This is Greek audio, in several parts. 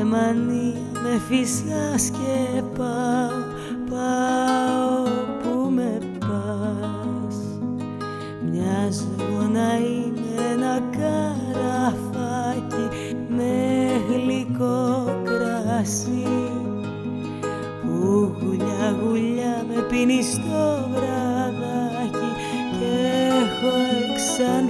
με μανία με φυσάς και πάω, πάω που με πας. Μοιάζω να είμαι ένα καραφάκι με γλυκό κρασί. Που γουλιά γουλιά με πίνει στο βραδάκι και έχω εξαντληθεί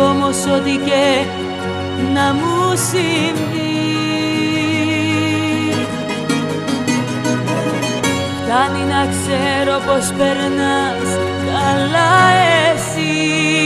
όμως ό,τι και να μου συμβεί. Κάνει να ξέρω πως περνάς καλά εσύ